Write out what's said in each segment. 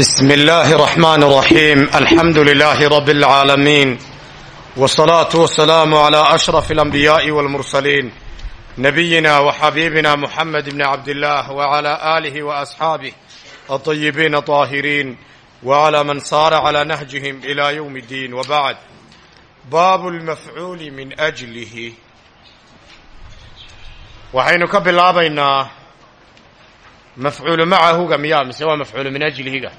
بسم الله الرحمن الرحيم الحمد لله رب العالمين والصلاة والسلام على أشرف الأنبياء والمرسلين نبينا وحبيبنا محمد بن عبد الله وعلى آله وأصحابه الطيبين الطاهرين وعلى من صار على نهجهم إلى يوم الدين وبعد باب المفعول من أجله waxaynu ka bilaabaynaa mafcuulu macahuga miyaa mise waa mafcuulu min ajlihiga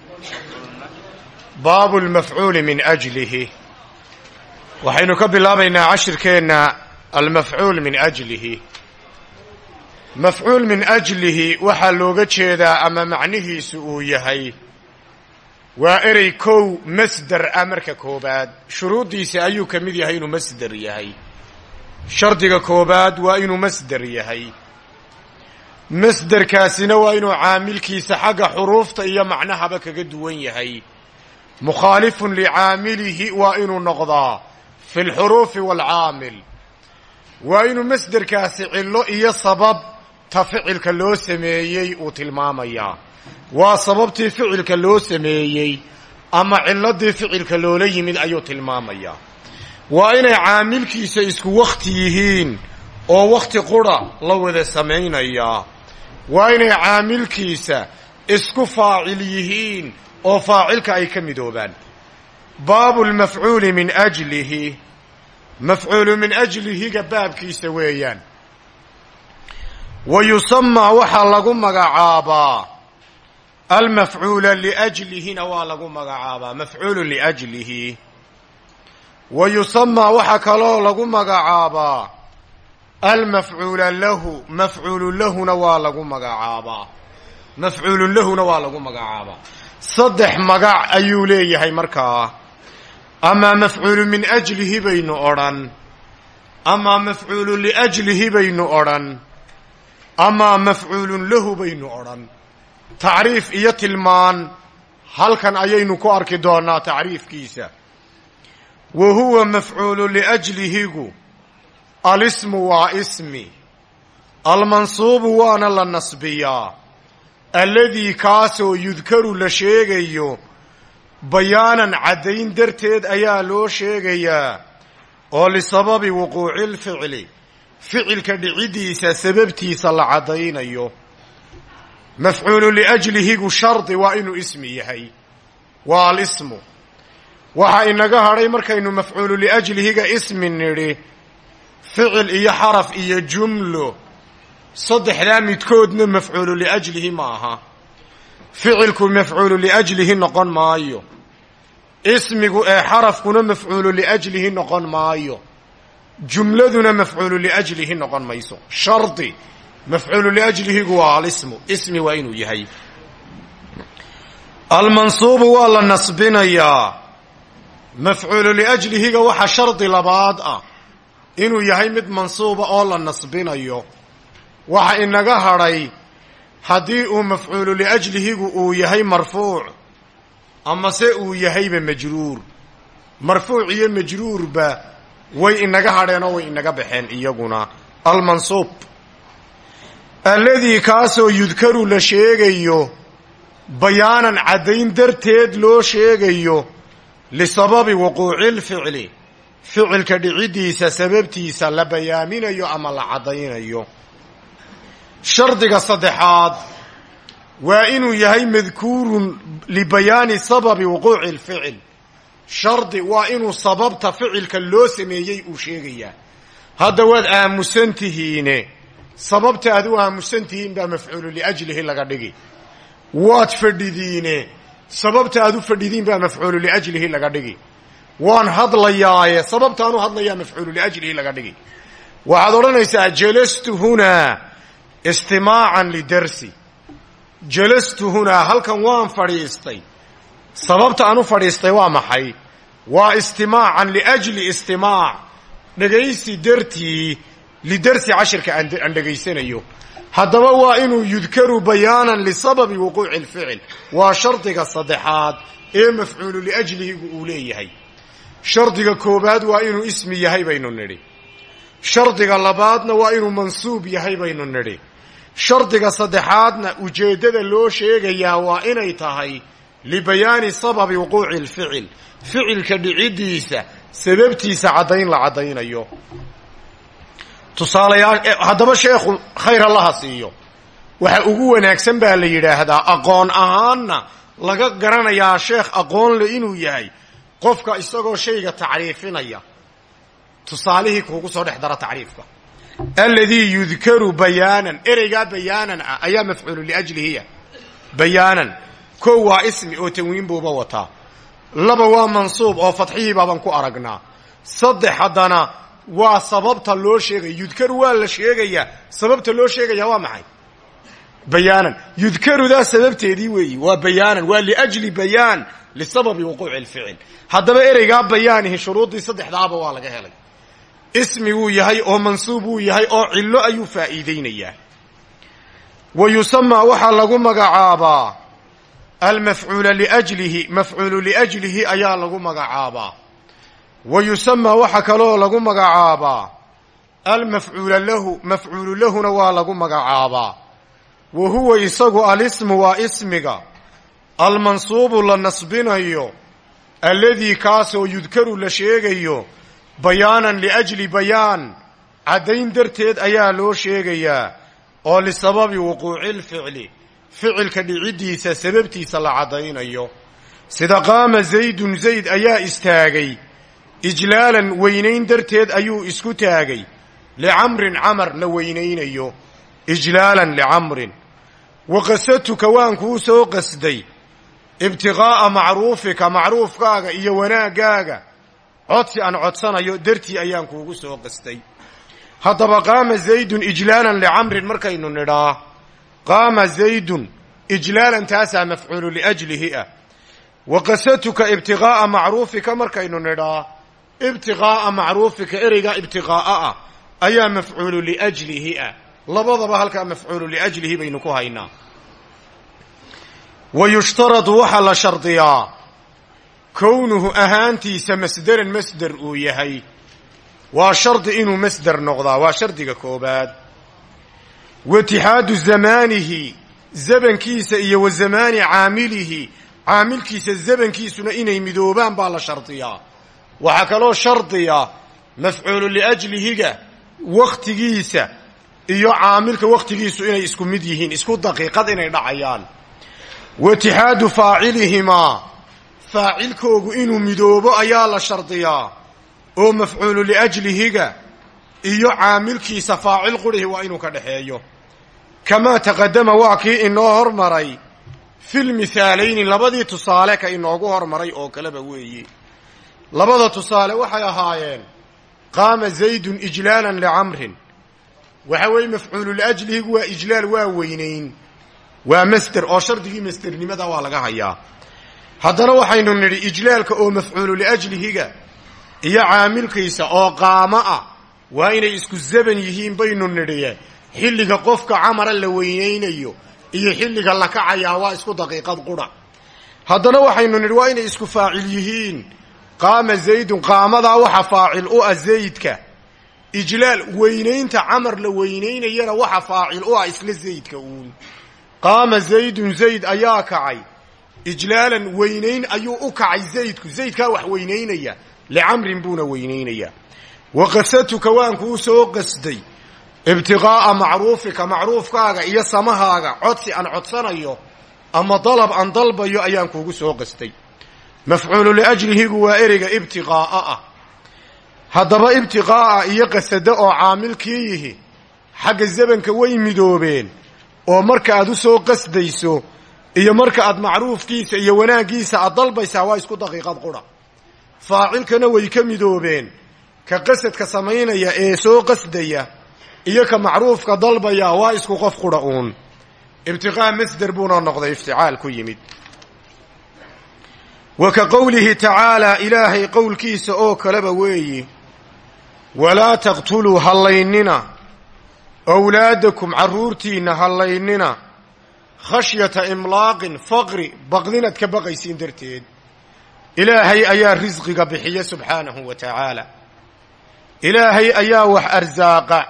baabu lmafcuuli min ajlihi waxaynu ka bilaabaynaa cashirkeenna almafcuul min ajlihi mafcuul min ajlihi waxaa looga jeedaa ama macnihiisu uu yahay waa erey kow masder ah marka koobaad shuruuddiisa ayuu ka mid yahay inuu masder yahay shardiga koobaad waa inuu masder yahay masderkaasina waa inuu caamilkiisa xagga xuruufta iyo macnahaba kaga duwan yahay. Mukhaalifun licaamilihi waa inuu noqdaa fi lxuruufi waalcaamil waa inuu masderkaasi cillo iyo sabab ta ficilka loo sameeyey uu tilmaamayaa waa sababtii ficilka loo sameeyey ama cilladii ficilka loola yimid ayuu tilmaamayaa waa inay caamilkiisa isku wakhti yihiin oo wakhti qura la wada samaynayaa waa inay caamilkiisa isku faacil yihiin oo faacilka ay ka midoobaan. Baabu lmafcuuli min ajlihi. Mafcuulu min ajlihiga baabkiisa weeyaan. Wa yusamaa waxaa lagu magacaabaa. Almafcuula liajlihina waa lagu magacaabaa. Mafcuulu liajlihi. Wa yusamaa waxaa kaloo lagu magacaabaa almafcuula lahu mafcuulu lahuna waa lagu magacaabaa. Mafcuulun lahuna waa lagu magacaabaa. Saddex magac ayuu leeyahay markaa. Amaa mafcuulu min ajlihi baynu odhan. Amaa mafcuulu liajlihi baynu odhan. Amaa mafcuulun lahu baynu odhan. Tacriif iyo tilmaan halkan ayaynu ku arki doonaa tacriifkiisa. Wa huwa mafcuulu liajlihigu alismu waa ismi. Almansuubu waana la nasbiyaa alladii kaasoo yudkaru la sheegayo. Bayaanan caddayn darteed ayaa loo sheegayaa oo lisababi wuquuci lficli ficilka dhiciddiisa sababtiisa la caddaynayo. Mafcuulu liajlihigu shardi waa inuu ismi yahay. Waa alismu. Waxaa inaga hadhay markaynu mafcuulu liajlihiga ismi nidhi ficil iyo xaraf iyo jumlo. Saddexdaa midkoodna mafcuulu liajlihi ma aha. Ficilku mafcuulu liajlihi noqon maayo. Ismigu ee xarafkuna mafcuulu liajlihi noqon maayo. Jumladuna mafcuulu liajlihi noqon mayso. Shardi mafcuulu liajlihigu waa alismu. Ismi waa inuu yahay. Almansuubu waa la nasbinayaa. Mafcuulu liajlihiga waxa shardi labaad ah inuu yahay mid mansuuba oo la nasbinayo waxa inaga hadhay haddii uu mafcuulu liajlihigu uu yahay marfuuc amase uu yahayba majruur. Marfuuc iyo majruurba way inaga hadheen oo way inaga baxeen iyaguna. Almansuub. Alladii kaasoo yudkaru la sheegayo bayaanan caddayn darteed loo sheegayo lisababi wuquuci lficli ficilka dhiciddiisa sababtiisa la bayaaminayo ama la caddaynayo. Shardiga saddexaad waa inuu yahay madkuurun libayaani sababi wuquuci lficil shardi waa inuu sababta ficilka loo sameeyey uu sheegayaa hadda waad aamusan tihiine. Sababta aad u aamusan tihiin baa mafcuulu liajlihi laga dhigi waad fadhidiine. Sababta aad u fadhidiin baa mafcuulu liajlihi laga dhigi waan hadlayaaye sababtaan u hadlayaa mafcuulu liajlihi laga dhigi waxaad odhanaysaa jalastu hunaa istimaacan lidarsi jalastu hunaa halkan waan fadhiistay. Sababta aan u fadhiistay waa maxay? Waa istimaacan liajli istimaac. Dhegaysi dartii lidarsi cashirka aan dhegaysanayo. Haddaba waa inuu yudkaru bayaanan lisababi wuquuci lficil waa shardiga saddexaad ee mafcuulu liajlihigu uu leeyahay shardiga koobaad waa inuu ismi yahay baynu nidhi. Shardiga labaadna waa inuu mansuub yahay baynu nidhi. Shardiga saddexaadna ujeeddada loo sheegayaa waa inay tahay libayaani sababi wuquuci lficil ficilka dhicidiisa sababtiisa caddayn la caddaynayo. Tusaalayaa haddaba sheekhu khayr allaha siiyo. Waxa ugu wanaagsan baa la yidhaahdaa aqoon ahaanna laga garanayaa sheekh aqoon le inuu yahay qofka isagoo shayga tacriifinaya tusaalihii kuugu soo dhex dara tacriifka. Alladii yudkaru bayaanan ereygaa bayaanan ah ayaa mafcuulu liajlihiya bayaanan kow waa ismi oo tanwiin buuba wataa. Laba waa mansuub oo fadxihii baaban ku aragnaa. Saddex haddana waa sababta loo sheegaya yudkaru waa la sheegayaa sababta loo sheegaya waa maxay? Bayaanan. Yudkarudaa sababteedii weeyi waa bayaanan waa liajli bayaan lisababi wuquuci lficil haddaba ereygaa bayaanihi shuruuddii saddexdaaba waa laga helay ismi wuu yahay oo mansuub wuu yahay oo cillo ayuu faa'iideynayaa wa yusamaa waxaa lagu magacaabaa almafcuula liajlihi mafcuulu liajlihi ayaa lagu magacaabaa wa yusamaa waxaa kaloo lagu magacaabaa almafcuula lahu mafcuulu lahuna waa lagu magacaabaa wa huwa isagu alismu waa ismiga almansuubu la nasbinayo alladii kaasoo yudkaru la sheegayo bayaanan liajli bayaan caddayn darteed ayaa loo sheegayaa oo lisababi wuquuci lficli ficilka dhiciddiisa sababtiisa la caddaynayo. Sida qaama zaydun zayd ayaa istaagay ijlaalan weynayn darteed ayuu isku taagay licamrin camar la weynaynayo ijlaalan licamrin wa qasatuka waan kuu soo qasday ibtiqaa'a macruufika macruufkaaga iyo wanaaggaaga. Codsi aan codsanayo dartii ayaan kuugu soo qastay haddaba qaama zaydun ijlaalan licamrin markaynu nidhaa. Qaama zaydun ijlaalan taasaa mafcuulu liajlihi ah. Wa qasatuka ibtiqaa'a macruufika markaynu nidhaa. Ibtiqaa'a macruufika ereygaa ibtiqaa'a ah ayaa mafcuulu liajlihi ah. Labadaba halkaa mafcuulu liajlihi baynu ku haynaa wa yushtaradu waxaa la shardiyaa kownuhu ahaantiisa masderan masder uu yahay waa shardi inuu masder noqdaa waa shardiga koobaad wa itixaadu zamaanihi zabankiisa iyo wa zamaani caamilihi caamilkiisa zabankiisuna inay midoobaan baa la shardiyaa waxaa kaloo shardiya mafcuulu liajlihiga wakhtigiisa iyo caamilka wakhtigiisu inay isku mid yihiin isku daqiiqad inay dhacayaan wa itixaadu faacilihimaa. Faacilkoogu inuu midoobo ayaa la shardiyaa. Oo mafcuulu liajlihiga iyo caamilkiisa faacil qurihi waa inuu ka dhexeeyo kamaa taqadama waa kii inoo hormaray. Filmithaalayni labadii tusaale ka inoogu hormaray oo kaleba weeye labada tusaale waxay ahaayeen. Qaama zaydun ijlaalan licamrin waxa weeye mafcuulu liajlihigu waa ijlaal waa weynayn waa masder oo shardigii masdernimada waa laga hayaa. Haddana waxaynu nidhi ijlaalka oo mafcuulu liajlihiga iyo caamilkiisa oo qaamo ah waa inay isku zaban yihiin baynu nidhiye xilliga qofka camara la weynaynayo iyo xilliga la kacayaa waa isku daqiiqad qura. Haddana waxaynu nidhi waa inay isku faacil yihiin. Qaama zaydun qaamadaa waxa faacil u ah zaydka. Ijlaal weynaynta camar la weynaynayana waxa faacil u ah isla zaydka uun qaama zaydun zayd ayaa kacay. Ijlaalan weynayn ayuu u kacay zaydku. Zaydkaa wax weynaynaya licamrin buuna weynaynaya wa qasatuka waan kuu soo qasday. Ibtiqaa'a macruufika macruufkaaga iyo samahaaga codsi aan codsanayo ama dalab aan dalbayo ayaan kuugu soo qastay mafcuulu liajlihigu waa ereyga ibtiqaa'a ah. Haddaba ibtiqaa'a iyo qasado oo caamilkii yihi xagga zabanka way midoobeen oo marka aad u soo qasdayso iyo marka aad macruufkiisa iyo wanaaggiisa aad dalbaysaa waa isku daqiiqad qura. Faacilkana way ka midoobeen. Ka qasadka samaynaya ee soo qasdaya iyo ka macruufka dalbaya waa isku qof qura uun. Ibtiqaa masder buuna noqday ifticaal ku yimid. Wa ka qowlihi tacaalaa ilaahay qowlkiisa oo kaleba weeyi walaa taqtuluu hallaynina awlaadakum carruurtiinna hallaynina khashyata imlaaqin faqri baqdinaad ka baqaysiin darteed ilaahay ayaa risqiga bixiya subxaanahu wa tacaala ilaahay ayaa wax arsaaqa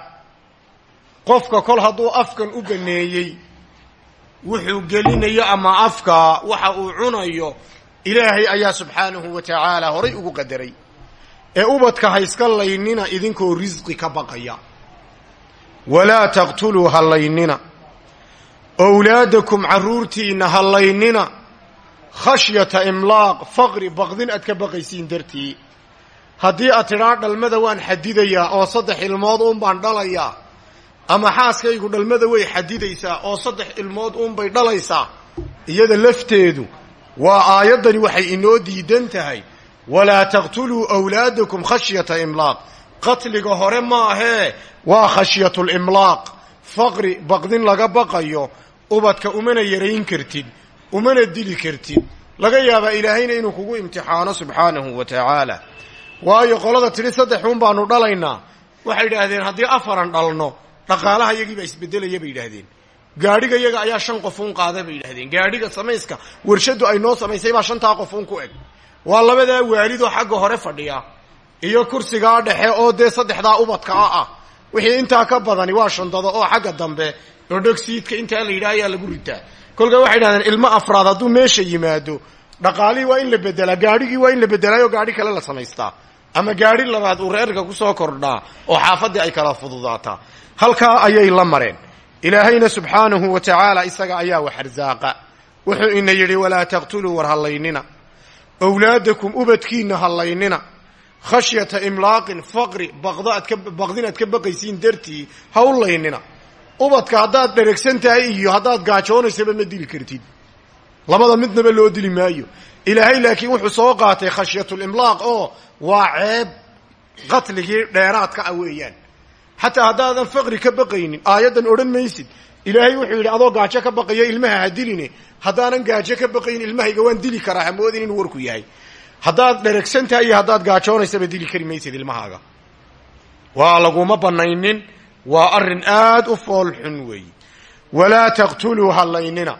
qofka kol hadduu afkan u baneeyey wuxuu gelinayo ama afka waxa uu cunayo ilaahay ayaa subxaanahu wa tacaala horay ugu qadaray ee ubadka ha iska laynina idinkoo risqi ka baqaya walaa taqtuluu ha laynina owlaadakum carruurtiinna ha laynina khashyata imlaaq faqri baqdin aad ka baqaysiin dartii. Haddii aad tidhaa dhalmada waan xadidayaa oo saddex ilmood uun baan dhalayaa ama xaaskaygu dhalmada way xadidaysaa oo saddex ilmood uunbay dhalaysaa iyada lafteedu waa aayaddani waxay inoo diidan tahay. Walaa taqtuluu awlaadakum khashyata imlaaq. Qatliga hore maahee waa khashyatulimlaaq faqri baqdin laga baqayo ubadka umana yarayn kartid umana dili kartid. Laga yaabaa ilaahayna inuu kugu imtixaano subxaanahu wa tacaala waayo qolada tidhi saddexuun baanu dhalaynaa waxay idhaahdeen haddii afaran dhalno dhaqaalaha iyagii baa isbedelaya bay yidhaahdeen. Gaadhiga iyaga ayaa shan qofuun qaada bay yidhahdeen gaadhiga samayska warshadu ay noo samaysay baa shantaa qofuun ku eg. Waa labadaa waalidoo xagga hore fadhiya iyo kursigaa dhexe oo dee saddexdaa ubadka a ah wixii intaa ka badani waa shandado oo xagga dambe oo dhogsiidka intaa la yidhaha ayaa lagu ritaa kolkaa waxay idhahdeen ilmo afraad hadduu meesha yimaado dhaqaalihii waa in la bedelaa gaadhigii waa in la bedelaayoo gaadhi kale la samaystaa. Ama gaadhi labaad uu reerka ku soo kordhaa oo xaafaddii ay kala fududaataa. Halkaa ayay la mareen. Ilaahayna subxaanahu wa tacaala isaga ayaa wax arsaaqa wuxuu ina yidhi walaa taqtuluu war hallaynina. Owlaadakum ubadkiinna hallaynina khashyata imlaaqin faqri baqdo aad ka baqdin ka baqaysiin dartii ha u laynina ubadka haddaad dheregsan tahay iyo haddaad gaajoonaysaba ma dili kartid. Labada midnaba loo dili maayo. Ilaahay laakiin wuxuu soo qaatay khashyatulimlaaq oo waa ceeb qatligii dheeraadka ah weeyaan. Xataa haddaadan faqri ka baqaynin aayaddan odhan maysid. Ilaahay wuxuu yidhi adoo gaajo ka baqayo ilmaha ha diline. Haddaanan gaajo ka baqayn ilmahayga waan dili karaa hamoodin inuu warku yahay haddaad dheregsan tahay iyo haddaad gaajoonaysaba dili kari maysid ilmahaaga. Waa laguma banaynin waa arrin aad u fool xun weeye walaa taqtuluu hallaynina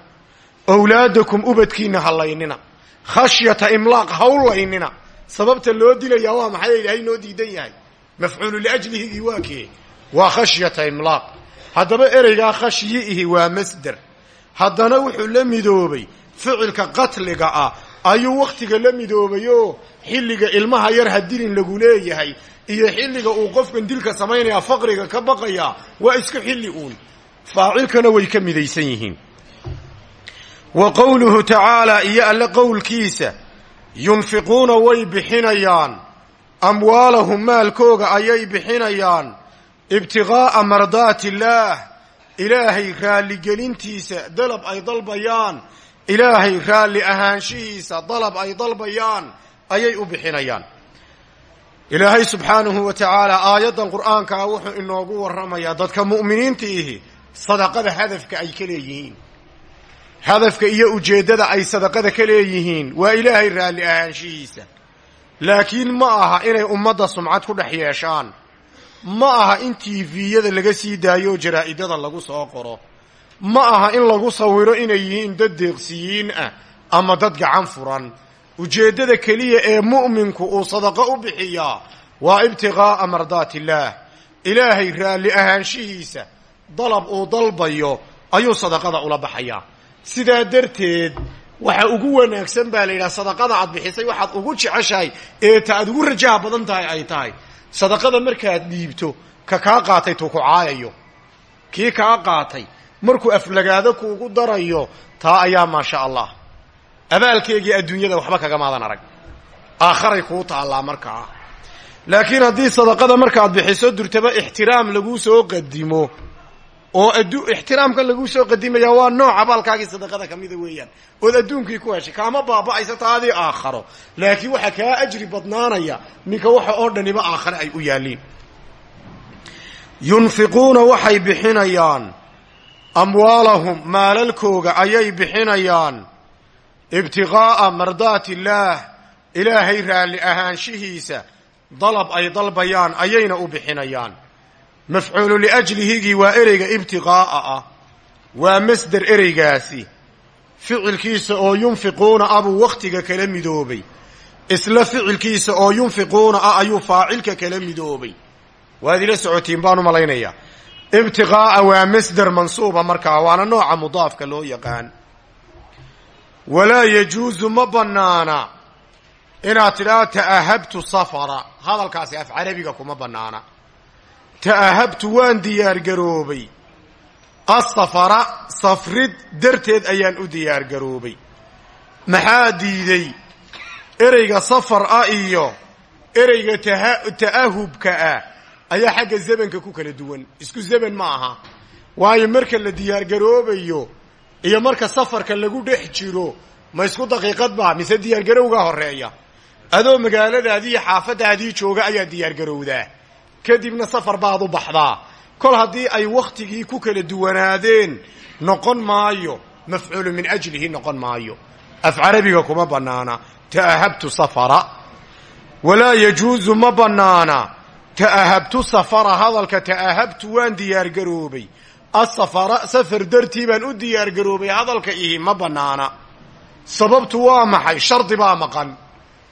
owlaadakum ubadkiinna hallaynina khashyata imlaaq hawlaynina. Sababta loo dilayaa waa maxay? Ilaahay noo diidan yahay. Mafcuulu liajlihigii waa kee. Waa khashyata imlaaq. Haddaba ereygaa khashyiihi waa masder. Haddana wuxuu la midoobay ficilka qatliga ah ayuu wakhtiga la midoobayoo xilliga ilmaha yar ha dilin lagu leeyahay iyo xilliga uu qofkan dilka samaynayaa faqriga ka baqayaa waa isku xilli uun. Faacilkana way ka midaysan yihiin. Wa qowluhu tacaalaa iyo alle qowlkiisa yunfiquuna way bixinayaan. Amwaalahum maalkooga ayay bixinayaan. Ibtiqaa'a mardaati illaah ilaahay raalligelintiisa dalab ay dalbayaan ilaahay raalli ahaanshihiisa dalab ay dalbayaan ayay u bixinayaan. Ilaahay subxaanahu wa tacaala aayaddan qur'aankaa wuxuu inoogu warramayaa dadka mu'miniinta ihi sadaqada hadafka ay ka leeyihiin. Hadafka iyo ujeeddada ay sadaqada ka leeyihiin waa ilaahay raalli ahaanshihiisa. Laakiin ma aha inay ummadda sumcad ku dhex yeeshaan. Ma aha in tiifiyada laga sii daayo jaraa'idada lagu soo qoro ma aha in lagu sawiro inay yihiin dad deeqsiyiin ah ama dad gacan furan. Ujeeddada keliya ee mu'minku uu sadaqo u bixiyaa waa ibtiqaa'a mardaati illaah ilaahay raalli ahaanshihiisa dalab uu dalbayo ayuu sadaqada ula baxayaa sidaa darteed waxa ugu wanaagsan baa la yidhaha sadaqada aad bixisay waxaad ugu jeceshahay ee ta aad ugu rajaha badan tahay ay tahay. Sadaqada markaad dhiibto ka kaa qaatay tuu ku caayayo. Kii kaa qaatay markuu aflagaado kuugu darayo taa ayaa maasha allah. Abaalkeegii adduunyada waxba kagamaadan arag. Aakharay kuu taallaa markaa laakiin haddii sadaqada markaad bixiso durtaba ixtiraam laguu soo qadimo oo ixtiraamkan laguu soo qadimaya waa nooc abaalkaagii sadaqada ka mida weeyaan. Ood adduunkii ku heshay kaama baaba'aysa taadii aakharo. Laakiin waxaa kaa ajri badnaanaya ninka waxa oo dhaniba aakhare ay u yaalliin. Yunfiquuna waxay bixinayaan amwaalahum maalalkooga ayay bixinayaan. Ibtiqaa'a mardaati illaah ilaahay raalli ahaanshihiisa dalab ay dalbayaan ayayna u bixinayaan. Mafcuulu liajlihigii waa ereyga ibtiqaa'a ah waa masder ereygaasi. Ficilkiisa oo yunfiquuna ah buu wakhtiga kala midoobay. Isla ficilkiisa oo yunfiquuna ah ayuu faacilka kala midoobay. Waad ila socotiin baan u ibtiqaa'a waa masder mansuuba markaa waana nooca mudaafka loo yaqaan. Walaa yajuusu ma bannaana inaad tidhaha ta'ahabtu safara. Hadalkaasi af carabiga kuma bannaana. Ta'ahabtu waan diyaargaroobay asafara safrid darteed ayaan u diyaargaroobay maxaa diiday? Ereyga safar ah iyo ereyga ta'ahubka ah ayaa xagga zamanka ku kala duwan. Isku zaman ma aha. Waayo marka la diyaargaroobayo iyo marka safarka lagu dhex jiro ma isku daqiiqad ba mise diyaargarowgaa horreeya adoo magaaladaadii iyo xaafadaadii jooga ayaa diyaargarowdaa kadibna safar baad u baxdaa. Kol haddii ay wakhtigii ku kala duwanaadeen noqon maayo. Mafcuulu min ajlihi noqon maayo. Af carabiga kuma bannaana. Ta'ahabtu safara. Walaa yajuusu ma bannaana ta'ahabtu safara hadalka ta'ahabtu waan diyaargaroobay asafara safar dartii baan u diyaargaroobay hadalka ihi ma bannaana sababtu waa maxay shardi baa maqan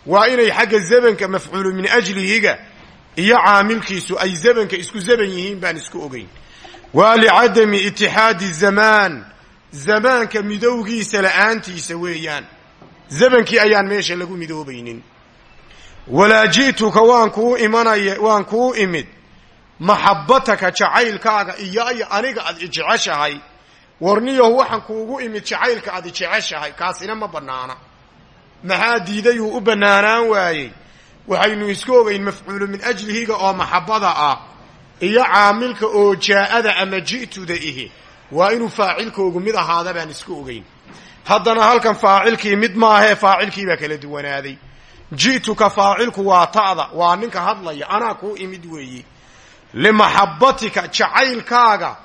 waa inay xagga zamanka mafcuulu min ajlihiga iyo caamilkiisu ay zamanka isku zaban yihiin baan isku ogeyn waa licadami itixaadi zamaan zamaanka midowgiisa la'aantiisa weeyaan zamankii ayaan meesha lagu midoobaynin walaa ji'tuka waan kuu imanaya waan kuu imid. Maxabbataka jacaylkaaga iyo iyo aniga aad ijeceshahay warniyahu waxaan kuugu imid jacaylka aad ijeceshahay kaasina ma bannaana. Maxaa diidayuu u bannaanaan waayey? Waxaynu isku ogeyn mafcuulu min ajlihiga oo maxabbada ah iyo caamilka oo jaa'ada ama ji'tuda ihi. Waa inuu faacilkoogu mid ahaada baan isku ogeyn haddana halkan faacilkii mid maahee faacilkii baa kala duwanaaday ji'tuka faacilku waa ta'da waa ninka hadlaya anaa kuu imid weeye limaxabbatika jacaylkaaga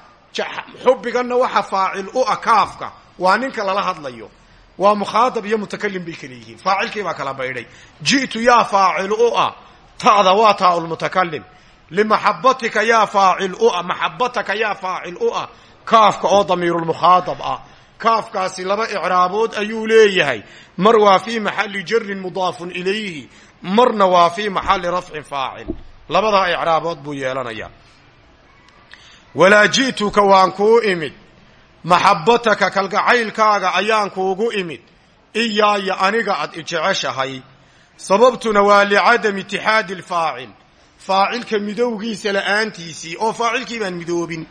xubbiganna waxa faacil u ah kaafka waa ninka lala hadlayo. Waa mukhaatab iyo mutakalim bay kala yihiin. Faacilkii baa kala baydhay. Ji'tu yaa faacil u ah ta'da waa taa'ulmutakalim limaxabbatika yaa faacil u ah maxabbataka yaa faacil u ah kaafka oo damiirulmukhaatab ah kaafkaasi laba icraabood ayuu leeyahay. Mar waa fii maxalli jarin mudaafun ilayhi marna waa fii maxalli rafcin faacil. Labadaa icraabood buu yeelanayaa. Walaa ji'tuka waan kuu imid. Maxabbataka kalgacaylkaaga ayaan kuugu imid. Iyaaya aniga ad ijeceshahay sababtuna waa licadami itixaadi alfaacil. Faacilka midowgiisa la'aantiisii oo faacilkii baan midoobin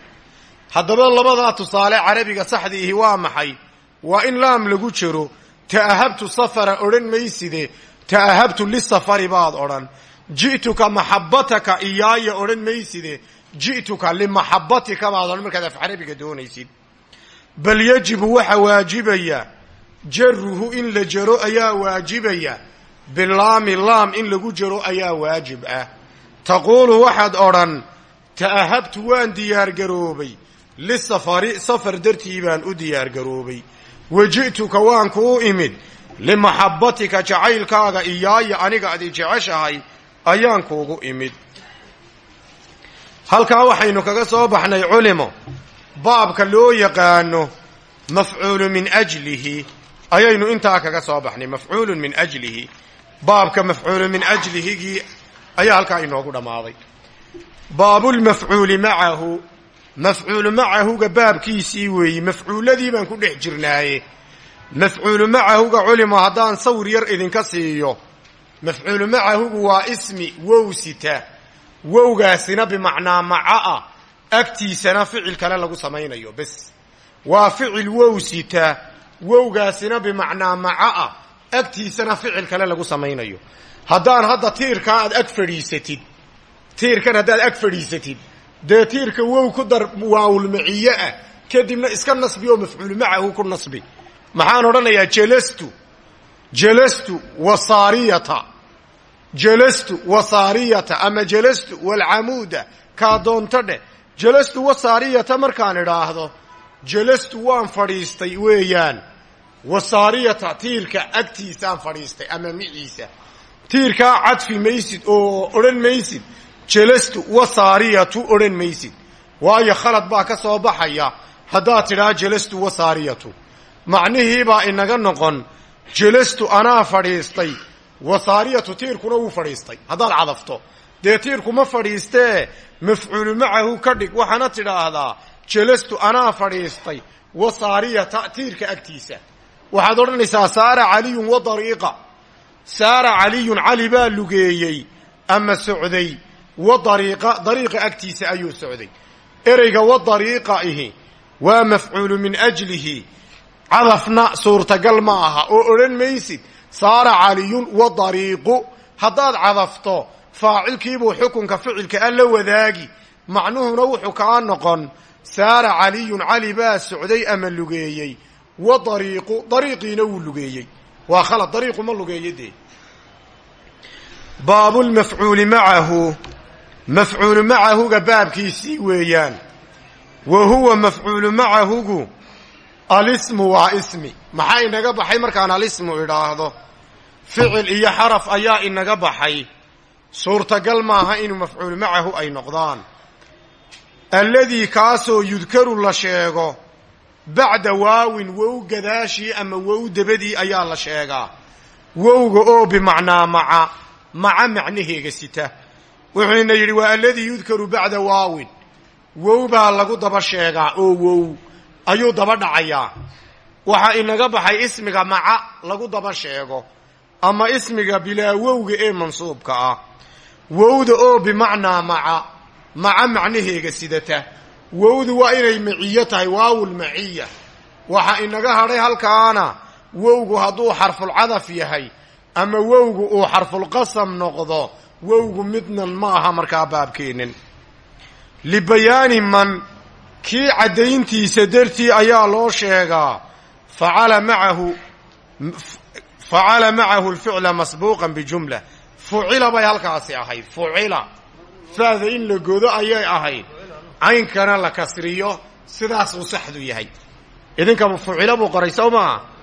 haddaba labadaa tusaale carabiga saxdiihi waa maxay? Waa in laam lagu jiro ta'ahabtu safara odhan mayside. Ta'ahabtu lisafari baad odhan. Ji'tuka maxabbataka iyaaya odhan mayside. Ji'tuka limaxabbatika baad odhan. Markaad af carabiga doonaysid. Bal yajibu waxa waajibaya. Jaruhu in la jaro ayaa waajibaya. Bilaami laam in lagu jaro ayaa waajib ah. Taquulu waxaad odhan. Ta'ahabtu waan diyaargaroobay lisafari safar dartii baan u diyaargaroobay wa ji'tuka waan kuu imid limaxabbatika jacaylkaaga iyaaya aniga ad i jeceshahay ayaan kuugu imid halkaa waxaynu kaga soo baxnay culimo baabka loo yaqaano mafcuulu min ajlihi ayaynu intaa kaga soo baxnay mafcuulun min ajlihi baabka mafcuulu min ajlihigii ayaa halkaa inoogu dhammaaday baabulmafcuuli macahu mafcuulu macahuga baabkiisii weeyi mafcuuladii baan ku dhex jirnaaye. Mafcuulu macahuga culimo haddaan sawir yar idinka siiyo. Mafcuulu macahugu waa ismi wow sita wowgaasina bimacnaa maca ah agtiisana ficil kale lagu samaynayo bes. Waa ficil wow sita wowgaasina bimacnaa maca ah agtiisana ficil kale lagu samaynayo. Haddaan hadda tiirkaa aad ag fadhiisatid tiirkan haddaad ag fadhiisatid dee tiirka wow ku dar waawulmaciye ah kadibna iska nasbi oo mafcuulu macahu ku nasbi. Maxaan odhanayaa jelastu jelastu wasaariyata jelastu wasaariyata ama jelastu walcamuuda kaa doonto dheh. Jelastu wasaariyata markaan idhaahdo jelastu waan fadhiistay weeyaan. Wasaariyata tiirka agtiisaan fadhiistay ama miciisa. Tiirkaa cadfi maysid oo odhan maysid jelastu wasaariyatu odhan maysid. Waayo khalad baa ka soo baxaya. Haddaad tidhaha jelastu wasaariyatu macnihiibaa inaga noqon jelastu anaa fadhiistay wasaariyatu tiirkuna wuu fadhiistay. Haddaad cadafto. Dee tiirkuma fadhiistee? Mafcuulu macahu ka dhig. Waxaana tidhaahdaa jalastu anaa fadhiistay wa saariyata tiirka agtiisa. Waxaad odhanaysaa saara caliyun wa dariiqa. Saara caliyun cali baa lugeeyey ama socday wa dariiqa agtiisa ayuu socday. Ereyga wa dariiqa ihi waa mafcuulu min ajlihi. Cadafna suurtagal ma aha oo odhan maysid saara caliyun wa dariiqu. Haddaad cadafto faacilkiibuu xukunka ficilka a la wadaagi. Macnuhuna wuxuu kaa noqon saara caliyun cali baa socday ama lugeeyey. Wa dariiqu dariiqiina wuu lugeeyey. Waa khalad dariiqu ma lugeeyo dee. Baabulmafcuuli macahu mafcuulu macahuga baabkiisii weeyaan wa huwa mafcuulu macahugu alismu waa ismi maxaa inaga baxay markaan alismu idhaahdo ficil iyo xaraf ayaa inaga baxay suurtagal maaha inuu mafcuulu macahu ay noqdaan alladii kaasoo yudkaru la sheego bacda waawin wow gadaashii ama wow dabadii ayaa la sheegaa wowga oo bimacnaa maca maca macnaheega sita wuxuuna yidhi waa alladii yudkaru bacda waawin. Wow baa lagu daba sheegaa oo wow. Ayuu daba dhacayaa. Waxaa inaga baxay ismiga maca lagu daba sheego ama ismiga bilaa wowga ee mansuubka ah. Wowda oo bimacnaa maca maca macnaheega sidata. Wowdu waa inay maciyo tahay waawul maciya. Waxa inaga hadhay halkaana wowgu hadduu xarfulcadaf yahay ama wowgu uu xarfulqasam noqdo wowgu midnan ma aha markaa baabkeennan libayaani man kii caddayntiisa dartii ayaa loo sheegaa facala macahu facala macahu alficla masbuuqan bijumla. Fucila bay halkaasi ahayd fucila. Faada in la godo ayay ahayd. Caynkana la kasriyo sidaasuu saxdu yahay. Idinkaba fucila buu qoray sow maaha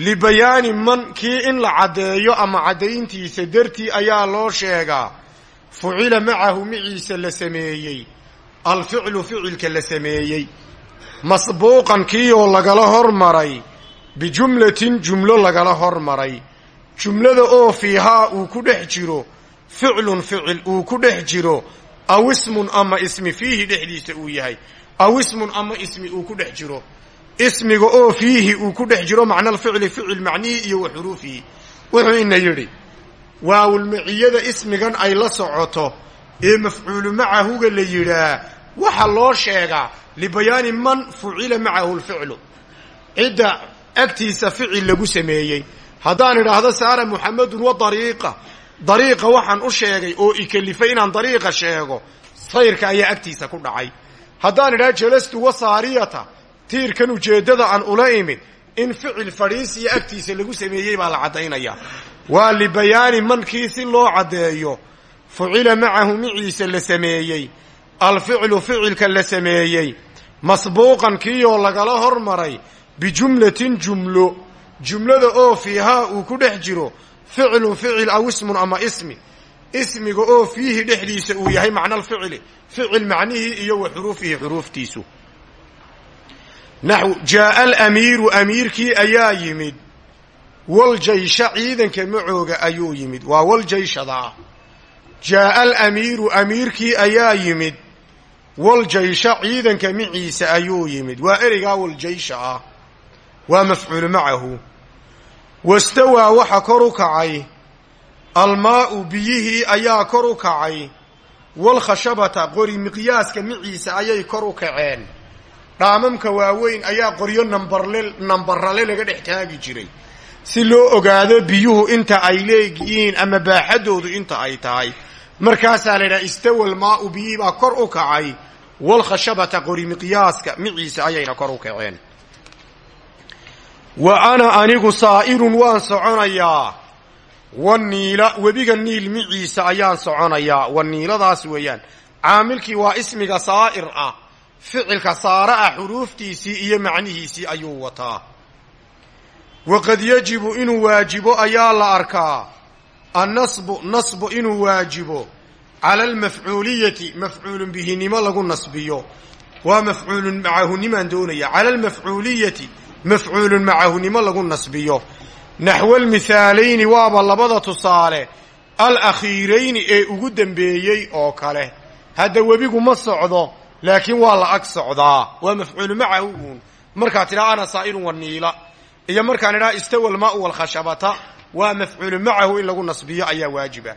libayaani man kii in la caddeeyo ama caddayntiisa dartii ayaa loo sheegaa. Fucila macahu maciisa la sameeyey. Alficlu ficilka la sameeyey. Masbuuqan kiioo lagala hormaray. Bijumlatin jumlo lagala hormaray. Jumlada oo fiihaa uu ku dhex jiro. Ficlun ficil uu ku dhex jiro. Aw ismun ama ismi fiihi dhexdiisa uu yahay. Aw ama ismi uu ku dhex jiro ismiga oo fiihi uu ku dhex jiro macna alficli ficil macnihii iyo wa xuruufihi wuxuu ina yidhi waawulmaciyada ismigan ay la socoto ee mafcuulu macahuga la yidhaah waxaa loo sheegaa libayaani man fucila macahu lficlu. Cidda agtiisa ficil lagu sameeyey. Haddaan idhaahdo saara muxamedun wa dariiqa. Dariiqa waxaan u sheegay oo ikalifay inaan dariiqa sheego sayrka ayaa agtiisa ku dhacay. Haddaan idhaha jalastu wa tiirkan ujeeddada aan ula imid in ficil fadhiisiya agtiisa lagu sameeyey baa la caddaynaya. Waa libayaani mankii si loo caddeeyo. Fucila macahu maciisa la sameeyey. Alficlu ficilka la sameeyey. Masbuuqan kiiyoo lagala hormaray. Bijumlatin jumlo. Jumlada oo fiihaa uu ku dhex jiro. Ficlun ficil aw ismun ama ismi. Ismiga oo fiihi dhexdiisa uu yahay macna alficli ficil macnihii iyo wa xuruufihi xuruuftiisu naxw jaaa alamiiru amiirkii ayaa yimid. Waljaysha ciidanka macooga ayuu yimid. Waa waljayshada jaaa alamiiru amiirkii ayaa yimid. Waljaysha ciidanka maciisa ayuu yimid. Waa ereygaa waljaysha ah waa mafcuulu macahu. Wastawaa waxa kor u kacay. Almaa'u biyihii ayaa kor u kacay. Walkhashabata qori miqyaaska maciisa ayay kor u kaceen dhaamamka waaweyn ayaa qoryo nambarle nambarale laga dhex taagi jiray. Si loo ogaado biyuhu inta ay leegyihiin ama baaxaddoodu inta ay tahay. Markaasaa la yidhaha istawal maau biyihii baa kor u kacay. Walkhashabata qori miqyaaska maciisa ayayna kor u kaceen. Wa ana anigu saa'irun waan soconayaa. Waniila webiga niil miciisa ayaan soconayaa. Waniiladaas weeyaan caamilkii waa ismiga saa'ir ah ficilka saara ah xuruuftiisii iyo macnihiisii ayuu wataa. Waqad yajibu inuu waajibo ayaa la arkaa. Annasbu nasbu inuu waajibo. Cala almafcuuliyati mafcuulun bihinimo lagu nasbiyo. Waa mafcuulun macahunimaan doonaya. Cala almafcuuliyati mafcuulun macahunimo lagu nasbiyo. Naxwa almihaalayni waaba labada tusaale. Alakhiirayni ee ugu dembeeyey oo kale. Hadda webigu ma socdo laakiin waa la ag socdaa. Waa mafcuulu macahu uun. Markaad tidhaha ana saa'irun waniila iyo markaan idhaha istawa almaau walkhashabata waa mafcuulu macahu in lagu nasbiyo ayaa waajiba.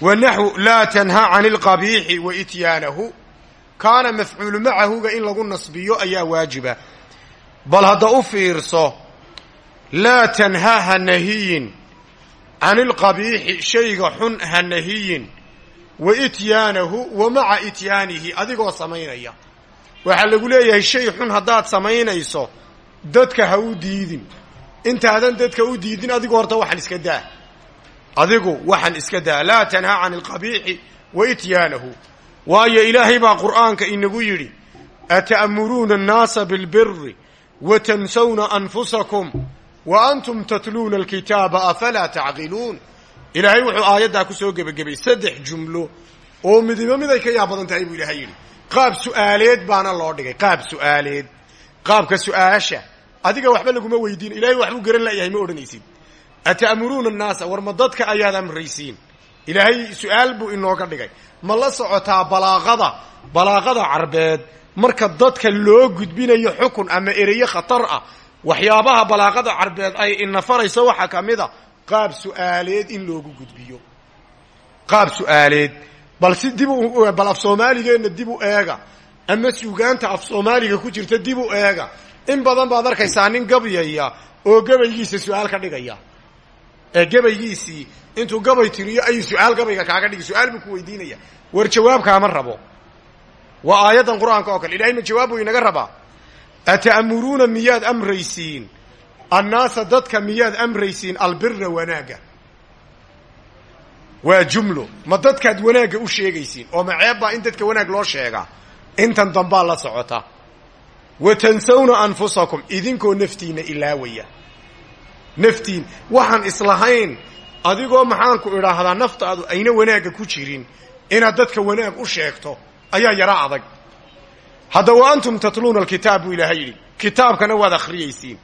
Wa naxwu laa tanha can ilqabiixi wa ityaanahu. Kaana mafcuulu macahuga in lagu nasbiyo ayaa waajiba. Bal hadda u fiirso laa tanha ha nahiyin. Can ilqabiixi shayga xun ha nahiyin wa ityaanahu wa maca ityaanihi adigoo samaynaya. Waxaa lagu leeyahay shay xun haddaad samaynayso dadka ha u diidin. Intaadan dadka u diidin adigu horta waxaan iska daa. Adigu waxaan iska daa. Laa tanhaa can alqabiixi wa ityaanahu. Waayo ilaahay baa qur'aanka inagu yidhi ata'muruuna annaasa bilbiri wa tansawna anfusakum wa antum tatluuna alkitaaba afalaa tacqiluun ilaahay wuxuu aayaddaa ku soo gebagabay saddex jumlo oo midiba mid ay ka yaab badan tahay buu ilaahay yidhi. Qaab su'aaleed baana loo dhigay. Qaab su'aaleed. Qaabka su'aasha. Adiga waxba laguma weydiin. Ilahay waxbuu garan layahay ma odhanaysid. Ata'muruuna annaasa war ma dadka ayaad amraysiin? Ilaahay su'aal buu inooga dhigay. Ma la socotaa balaaqada balaaqada carbeed? Marka dadka loo gudbinayo xukun ama ereyo khatar ah waxyaabaha balaaqada carbeed ay inafarayso waxaa ka mid a qaab su'aaleed in loogu gudbiyo. Qaab su'aaleed bal si dib bal af soomaaligeenna dib u eega. Ama suugaanta af soomaaliga ku jirta dib u eega. In badan baad arkaysaa nin gabyaya oo gabaygiisa su'aal ka dhigaya. Ee gabaygiisii intuu gabay tiriyo ayuu su'aal gabayga kaaga dhigi su'aal buu ku weydiinaya. War jawaabkaama rabo. Waa aayaddan qur'aanka oo kale. Ilahay ma jawaab buu inaga rabaa? Ata'muruuna miyaad amraysiin annaasa dadka miyaad amraysiin albira wanaagga waa jumlo. Ma dadkaad wanaagga u sheegaysiin oo ma ceebbaa in dadka wanaag loo sheegaa? Intan dambaa la socota. Wa tansawna anfusakum idinkoo naftiinna ilaawaya. Naftiin waxaan islahayn adigoo maxaanku idhaahdaa naftaadu ayna wanaagga ku jirin. Inaad dadka wanaag u sheegto ayaa yara adag. Hadda wa antum tatluuna alkitaab buu ilaahay yidhi. Kitaabkana waad akhriyaysiin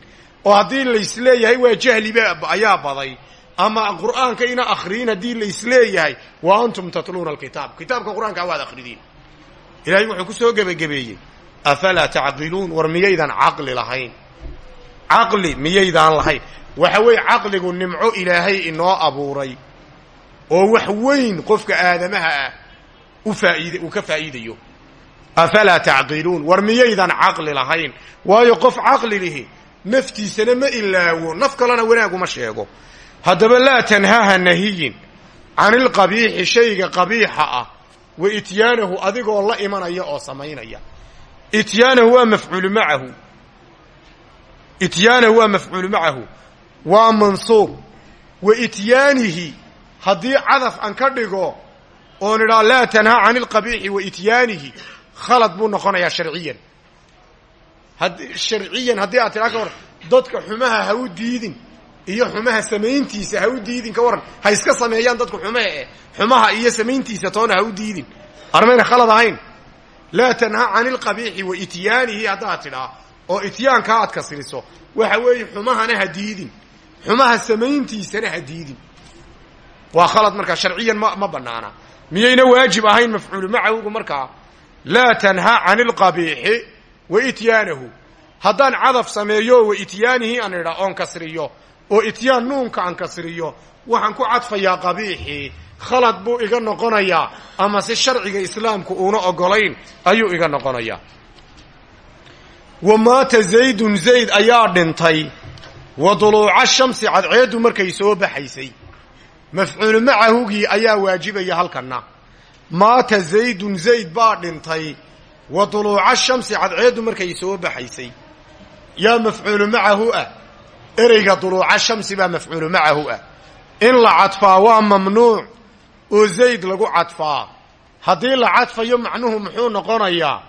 oo haddii laysleeyahay waa jahliba ayaa baday. Ama qur'aanka ina akhriyin haddii laysleeyahay wa antum tatluuna alkitaab. Kitaabka qur'aankaa waad akhridiin. Ilahay wuxuu ku soo gebagabeeyey afalaa tacqiluun? War miyaydaan caqli lahayn. Caqli miyaydaan lahayn. Waxa weeye caqligu nimco ilaahay inoo abuuray. Oo wax weyn qofka aadamaha ah u faaid uu ka faa'iidayo. Afalaa tacqiluun? War miyaydaan caqli lahayn. Waayo qof caqli lihi naftiisana ma ilaawo. Naf kalena wanaaguma sheego. Haddaba laa tanhaha nahiyin. Can ilqabiixi shayga qabiixa ah. Wa ityaanahu adigoo la imanaya oo samaynaya. Ityaanahu waa mafcuulu macahu. Ityaanahu waa mafcuulu macahu. Waa mansuub. Wa ityaanihi haddii cadaf aan ka dhigo oon idhaa laa tanhaa can ilqabiixi wa ityaanihi khalad buu noqonayaa sharciyan sharciyan haddii aad tidhaa ka waran dadka xumaha ha u diidin iyo xumaha samayntiisa ha u diidin ka waran ha iska sameeyaan dadku xumaha eh xumaha iyo samayntiisa toona ha u diidin. Armayna khalad ahayn. Laa tanha can ilqabiixi wa ityaanihi haddaad tidhaa oo ityaankaa aad kasriso waxa weeye xumahana ha diidin. Xumaha samayntiisana ha diidin. Waa khalad markaa sharciyan ma ma banaana miyayna waajib ahayn mafcuulu macawgu markaa. Laa tanha can ilqabiixi wa ityaanahu. Haddaan cadaf sameeyo wa ityaanihi aan idhaa oon kasriyo. Oo ityaan nuunka aan kasriyo. Waxaan ku cadfayaa qabiixii khalad buu iga noqonayaa ama si sharciga islaamku uuna ogolayn ayuu iga noqonayaa wa maata zaydun zayd ayaa dhintay. Wa duluuca shamsi cadceeddu markay soo baxaysay. Mafcuulu macahugii ayaa waajibaya halkanna. Maata zaydun zayd baa dhintay wa duluuca shamsi cadceeddu markay soo baxaysay yaa mafcuulu macahu ah. Ereyga duluuca shamsi baa mafcuulu macahu ah. In la cadfaa waa mamnuuc oo zayd lagu cadfaa. Haddii la cadfayo macnuhu muxuu noqonayaa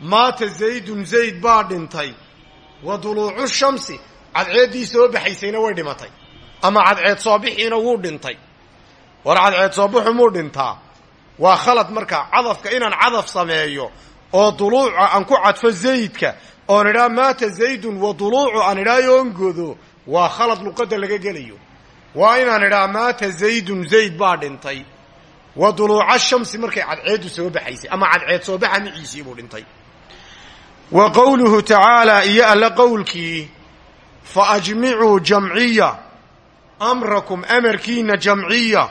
maata zaydun zayd baa dhintay. Wa duluucu shamsi cadceeddii soo baxaysayna way dhimatay. Ama cadceed soo bixiina wuu dhintay. War cadceed soo bixu muu dhintaa? Waa khalad markaa cadafka inaan cadaf sameeyo oo duluuca aan ku cadfo zaydka oon idhaa maata zaydun wa duluucu? aan idhaa yoongodo waa khalad luqadda laga gelayo. Waa inaan idhaa maata zaydun zayd baa dhintay. Wa duluuca shamsi markay cadceeddu soo baxaysay ama cadceed soo baxa miciisii buu dhintay. Wa qowluhu tacaalaa iyo alla qowlkii fa ajmicuu jamciya amrakum amarkiinna jamciya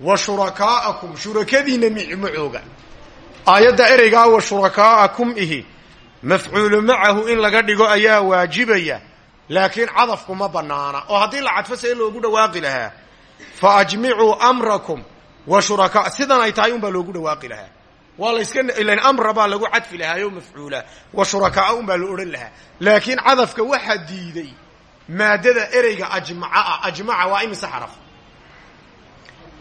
wa shurakaa'akum shurakadiinna micmacooga aayadda ereygaa wa shurakaa'akum ihi. Mafcuulu macahu in laga dhigo ayaa waajibaya. Laakiin cadafku ma bannaana. Oo haddii la cadfo see loogu dhawaaqi lahaa. Fa ajmicuu amrakum wa shurakaa sidan ay tahay unbaa loogu dhawaaqi lahaa. Waa la yska ilan amra baa lagu cadfi lahaayo mafcuula wa shurakaa unbaa la odhan lahaa. Laakiin cadafka waxaa diiday maadada ereyga ajmaca ah ajmaca waa imise xaraf?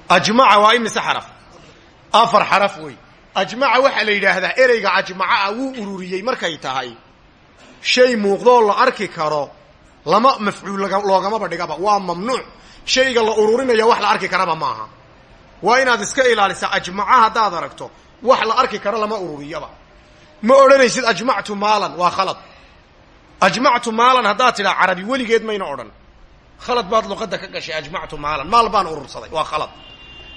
Ajmaca waa imise xaraf? Afar xaraf wey ajmaca waxaa la yidhaahdaa ereyga ajmaca ah wuu ururiyey markay tahay shay muuqdoo la arki karo lama mafcuul loogamaba dhigaba waa mamnuuc. Shayga la ururinaya wax la arki karaba maaha. Waa inaad iska ilaalisaa ajmaca haddaad aragto wax la arki karo lama ururiyaba. Ma odhanaysid ajmactu maalan waa khalad. Ajmactu maalan haddaad tidhaa carabi weligeed mayna odhan. Khalad baad luqadda ka gashay ajmactu maalan maal baan urursaday waa khalad.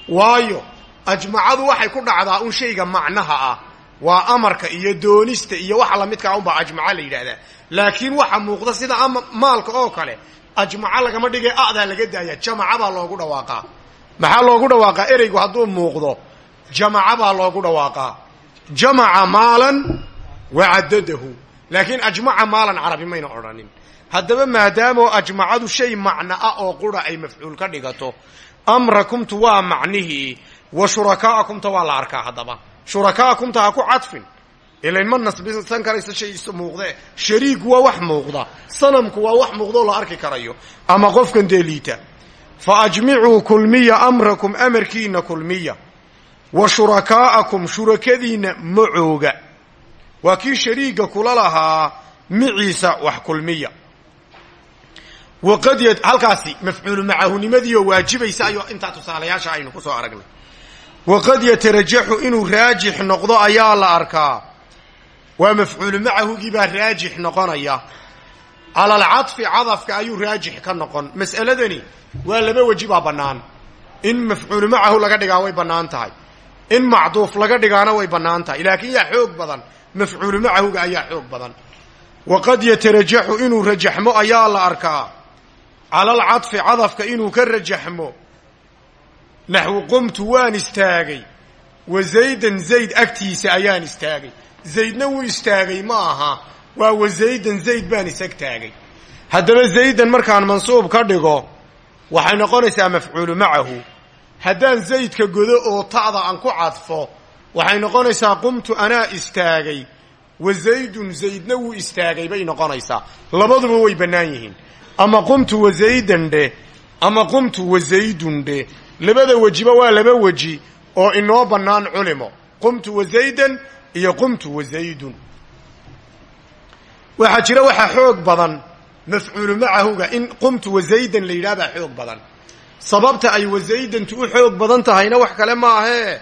Waayo ajmacadu waxay ku dhacdaa un shayga macnaha ah. Waa amarka iyo doonista iyo waxa lamidkaa unbaa ajmaca la yidhaahdaa. Laakiin waxa muuqda sida maalka oo kale ajmaca lagama dhigay adaa laga daaya jamaca baa loogu dhawaaqaa. Maxaa loogu dhawaaqaa? Ereygu hadduu muuqdo jamaca baa loogu dhawaaqaa. Jamaca maalan wacadadahu laakiin ajmaca maalan carabi mayna odhanin. Haddaba maadaamoo ajmacadu shay macno ah oo qura ay mafcuul ka dhigato amrakumtu waa macnihii wa shurakaa'akumta waa la arkaa haddaba. Shurakaa'akumta ha ku cadfin. Ilayn ma nasbisan karaysa shay muuqdee shariigu waa wax muuqda. Sanamku waa wax muuqdaoo la arki karayo. Ama qofkan dee liita. Fa ajmicuu kulmiya amrakum amarkiina kulmiya. Wa shurakaa'akum shurakadiinna macooga waa kii shariiga kula lahaa miciisa wax kulmiya. Waqad halkaasi mafcuulu macahunimadiioo waajibaysa ayuu intaa tusaalayaasha aynu ku soo aragnay waqad yatarajaxu inuu raajix noqdo ayaa la arkaa waa mafcuulu macahugii baa raajix noqonaya cala alcadfi cadafka ayuu raajix ka noqon mas'aladani waa laba weji baa bannaan in mafcuulu macahu laga dhigaa way bannaan tahay in macduuf laga dhigaana way bannaan tahay laakiin yaa xoog badan mafcuulu macahuga ayaa xoog badan waqad yatarajaxu inuu rajaxmo ayaa la arkaa cala alcadfi cadafka inuu ka rajaxmo naxwu qumtu waan istaagay wa zaydan zayd agtiisa ayaan istaagay zaydna wuu istaagay ma aha waa wa zaydan zayd baan isag taagay haddaba zaydan markaan mansuub ka dhigo waxay noqonaysaa mafcuulu macahu haddaan zaydka godo oo ta'da aan ku cadfo waxay noqonaysaa qumtu anaa istaagay wa zaydun zaydna wuu istaagay bay noqonaysaa labaduba way bannaan yihiin ama qumtu wa zaydan ama qumtu wa zaydun dheh labada wejiba waa laba weji oo inoo bannaan culimo. Qumtu wa zaydan iyo qumtu wa zaydun. Waxaa jira waxaa xoog badan mafcuulu macahuga in qumtu wa zaydan la yidhaha baa xoog badan. Sababta ay wa zaydantu u xoog badan tahayna wax kale maahee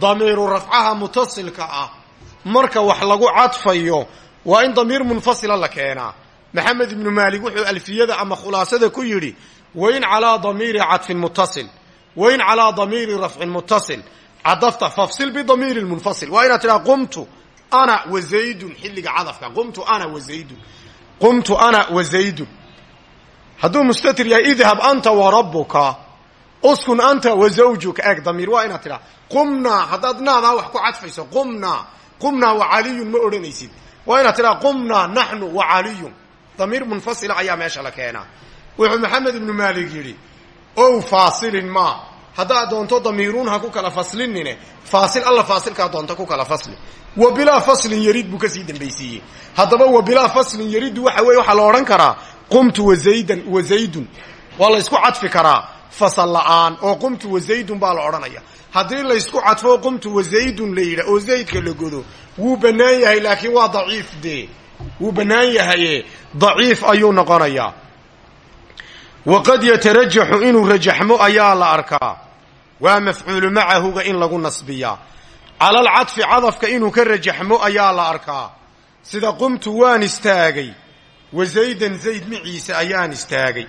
damiiru rafcaha mutasilka ah. Marka wax lagu cadfayo waa in damiir munfasila la keenaa. Maxamed ibnu maalik wuxuu alfiyada ama khulaasada ku yidhi wain calaa damiiri cadfin mutasil wain calaa damiiri rafcin mutasil cadafta fafsil bidamiiri munfasil. Waa inaad tidhaha qumtu ana wa zaydun. Xilliga cadafka qumtu ana wa zaydun. Qumtu ana wa zaydun. Hadduu mustatir yahay idhab anta wa rabbuka. Uskun anta wa zawjuka. Eeg damiir waa inaad tidhaha qumnaa haddaad naadaa wax ku cadfayso qumnaa qumnaa wa caliyun ma odhanaysid. Waa inaad tidhaha qumnaa naxnu wa caliyun. Damiir munfasila ayaa meesha la keenaa. Wuxuu maxamed ibnu maalik yidhi ow faasilin maa haddaad doonto damiiruun ha ku kala faslinine faasil alla faasilkaa doonto ku kala fasli. Wa bilaa faslin yarid buu ka sii dambaysiiyey. Haddaba wa bilaa faslin yariddu waxa weye waxaa la odhan karaa qumtu wa zaydan wa zaydun. Waa la ysku cadfi karaa fasal la'aan oo qumtu wa zaydun baa la odhanaya. Haddii laysku cadfo qumtu wa zaydun la yidhah oo zaydka la godo wuu bannaan yahay laakiin waa daciif dee. Wuu bannaan yahaye daciif ayuu noqonayaa waqad yatarajaxu inuu rajaxmo ayaa la arkaa waa mafcuulu macahuga in lagu nasbiyaa cala alcadfi cadafka inuu ka rajaxmo ayaa la arkaa sida qumtu waan istaagay wa zaydan zayd miciise ayaan istaagay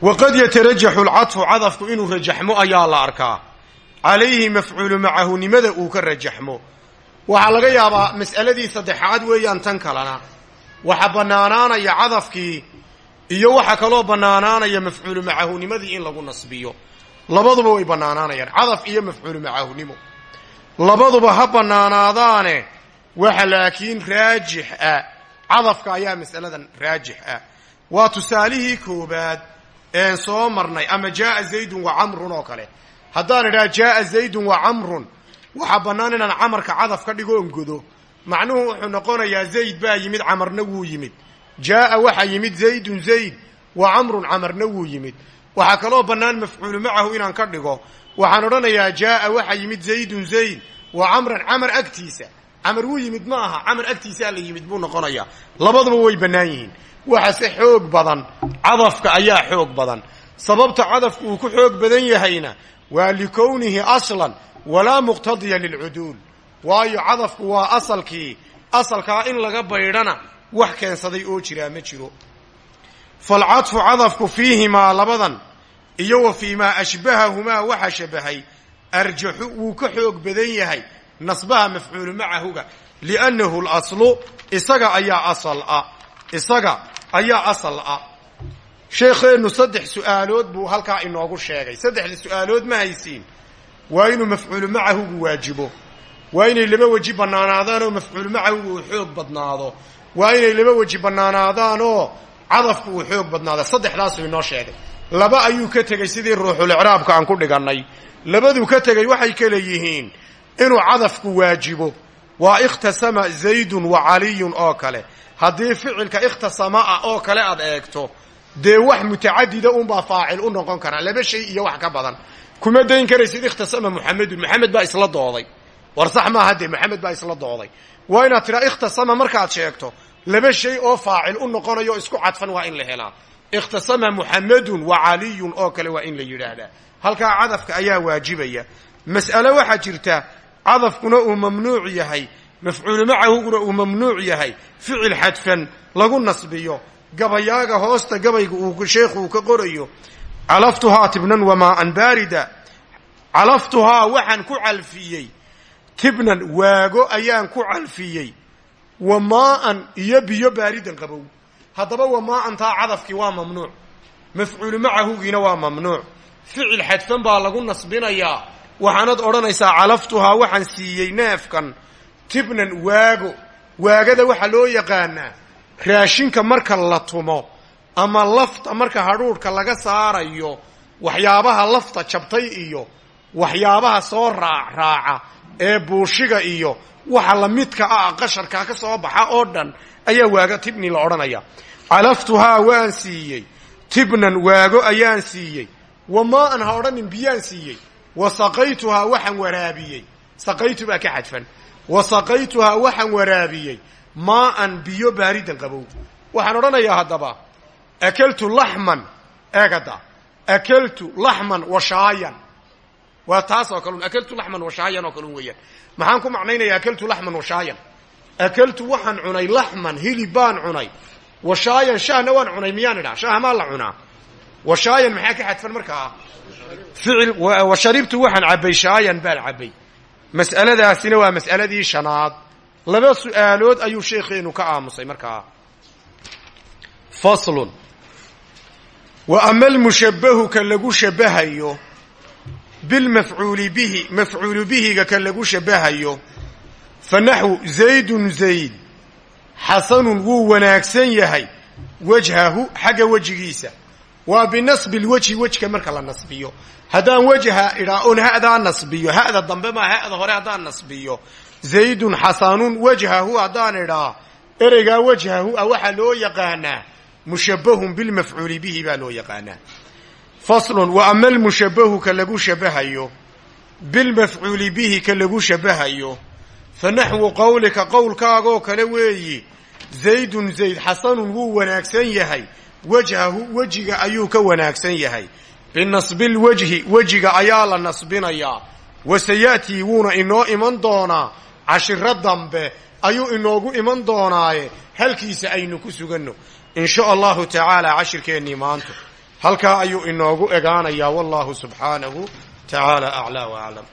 waqad yatarajaxu lcadfu cadafku inuu rajaxmo ayaa la arkaa calayhi mafcuulu macahunimada uu ka rajaxmo waxaa laga yaabaa mas'aladii saddexaad weeyaan tan kalena waxa bannaanaanaya cadafkii iyo waxa kaloo bannaanaanaya mafcuulu macahunimadii in lagu nasbiyo. Labaduba way bannaanaanayaan cadaf iyo mafcuulu macahunimo labaduba ha bannaanaadaane waxa laakiin raajix ah. Cadafka ayaa mas'aladan raajix ah. Waa tusaalihii koobaad een soo marnay ama jaaa zaydun wa camrun oo kale. Haddaan idhaha jaaa zaydun wa camrun waxaa bannaan inaan camarka cadaf ka dhigo on godo. Macnuhu wuxuu noqonayaa zayd baa yimid camarna wuu yimid jaaa waxaa yimid zaydun zayd wa camrun camarna wuu yimid. Waxaa kaloo bannaan mafcuulu macahu inaan ka dhigo waxaan odhanayaa jaaa waxaa yimid zaydun zayd wa camran camar agtiisa. Camar wuu yimid ma aha camar agtiisaa la yimid buu noqonayaa. Labaduba way bannaan yihiin. Waxase xoog badan cadafka ayaa xoog badan. Sababta cadafku uu ku xoog badan yahayna waa likownihi aslan walaa muqtadiya lilcuduul. Waayo cadafku waa asalkii asalkaa in laga baydhana wax keensaday oo jiraa ma jiro. Falcadfu cadafku fiihimaa labadan iyo wa fii maa ashbahahumaa waxa shabahay arjaxu wuu ka xoog badan yahay nasbaha mafcuulu macahuga liannahu laslu isaga ayaa asal ah isaga ayaa asal ah. Sheekheennu saddex su'aalood buu halkaa inoogu sheegay. Saddexda su'aalood ma haysiin. Waa inuu mafcuulu macahugu waajibo. Waa inay laba weji bannaanaadaan oo mafcuulu macahugu uu xoog badnaado waa inay laba weji bannaanaadaan oo cadafku uu xoog badnaado saddexdaasuu inoo sheegay. Laba ayuu ka tegey sidii ruuxulicraabka aan ku dhigannay. Labaduu ka tegey waxay kale yihiin inuu cadafku waajibo. Waa ikhtasama zaydun wa caliyun oo kale. Haddii ficilka ikhtasama ah oo kale aad eegto dee wax mutacadida unbaa faacil u noqon karaa. Laba shay iyo wax ka badan. Kuma dayn karaysid ikhtasama muxamedun maxamed baa isla dooday. War sax maaha dee maxamed baa isla dooday waa inaad tidhaa ikhtasama markaad sheegto laba shay oo faacil u noqonayo isku cadfan waa in la helaa. Ikhtasama muxamedun wa caliyun oo kale waa in la yidhaahdaa. Halkaa cadafka ayaa waajibaya. Mas'ale waxaa jirta cadafkuna uu mamnuuc yahay mafcuulu macahuguna uu mamnuuc yahay ficil xadfan lagu nasbiyo gabayaaga hoosta gabayga uu sheekhu ka qorayo calaftuhaa tibnan wamaaan baarida. Calaftuhaa waxaan ku calfiyey tibnan waago ayaan ku calfiyey. Wamaaan iyo biyo baaridan qabow. Haddaba wamaaan taa cadafkii waa mamnuuc. Mafcuulu macahugiina waa mamnuuc. Ficil xadfan baa lagu nasbinayaa waxaanad odhanaysaa calaftuhaa waxaan siiyey neefkan. Tibnan waago. Waagada waxaa loo yaqaanaa raashinka marka la tumo ama lafta marka hadhuudhka laga saarayo waxyaabaha lafta jabtay iyo waxyaabaha soo raac raaca ee buushiga iyo waxa lamidka ah qasharkaa ka soo baxa oo dhan ayaa waago tibni la odhanaya. Calaftuhaa waan siiyey. Tibnan waago ayaan siiyey. Wamaaan ha odhanin biyaan siiyey. Wa saqaytuhaa waxaan waraabiyey. Saqaytu baa ka xadfan. Wa saqaytuhaa waxaan waraabiyey. Maaan biyo baaridan qabow. Waxaan odhanayaa haddaba akeltu laxman. Eegada akeltu laxman washaayan waa taas oo kalun akeltu laxman washaayan oo kalun weeyaan. Maxaan ku macnaynaya akeltu laxman washaayan akeltu waxaan cunay laxman hilib baan cunay. Washaayan shahna waan cunay miyaan idhaa shaha maa la cunaa? Washaayan maxaa ka xadfan markaa? Ficil wa sharibtu waxaan cabbay shaayan baan cabbay. Mas'aladaasina waa mas'aladii shanaad. Laba su'aalood ayuu sheekheenu ka aamusay markaa. Faslun. Wa ama almushabbahu ka lagu shabahayo bilmafcuuli bihi mafcuulu bihiga ka lagu shabahayo fa naxwu zaydun zayd xasanun wuu wanaagsan yahay wajhahu xagga wejigiisa waa binasbi lwejhi wejka marka la nasbiyo haddaan wejha idhaa on ha'daa nasbiyo ha'da dambe maa ha'da hore haddaan nasbiyo zaydun xasanun wajhahu haddaan idhaa ereygaa wajhahu a waxaa loo yaqaanaa mushabbahun bilmafcuuli bihi baa loo yaqaanaa faslun wa ama almushabbahu ka lagu shabahayo bilmafcuuli bihi ka lagu shabahayo fa naxwu qowlika qowlkaagoo kale weeyi zaydun zayd xasanun wuu wanaagsan yahay. Wajhahu wejiga ayuu ka wanaagsan yahay. Binasbi lwajhi wejiga ayaa la nasbinayaa. Wasayatii wuuna inoo iman doonaa. Cashiro dambe ayuu inoogu iman doonaaye. Halkiisa aynu ku suganno. In sha allahu tacaala cashirkeennii maanta halkaa ayuu inoogu egaanayaa. Wallahu subxaanahu tacaala aclaa wa aclam